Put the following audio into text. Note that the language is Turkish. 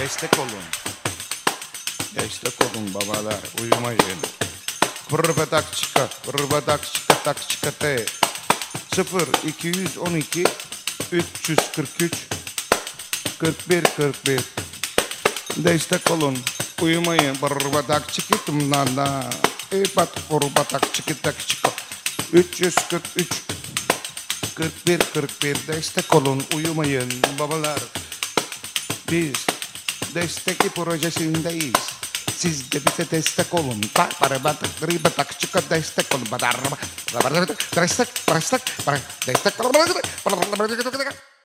Destek olun. Destek olun babalar. Uyumayın. Pırbadak çıka. Pırbadak çıka tak çıka te. 0 212 343 41 41 Destek olun. Uyumayın. Pırbadak çıkıtım nana. Eybat pırbadak çıkıtak çıka. 343 41 41 destek olun uyumayın babalar. Biz destek projesindeyiz. Siz de bize destek olun. Ta para batak riba tak çıka destek olun. Badar destek destek destek destek